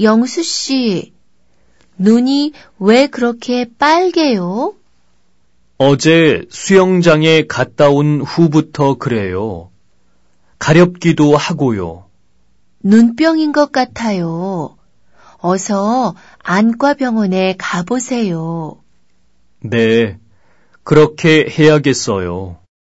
영수 씨, 눈이 왜 그렇게 빨개요? 어제 수영장에 갔다 온 후부터 그래요. 가렵기도 하고요. 눈병인 것 같아요. 어서 안과 병원에 가보세요. 네, 그렇게 해야겠어요.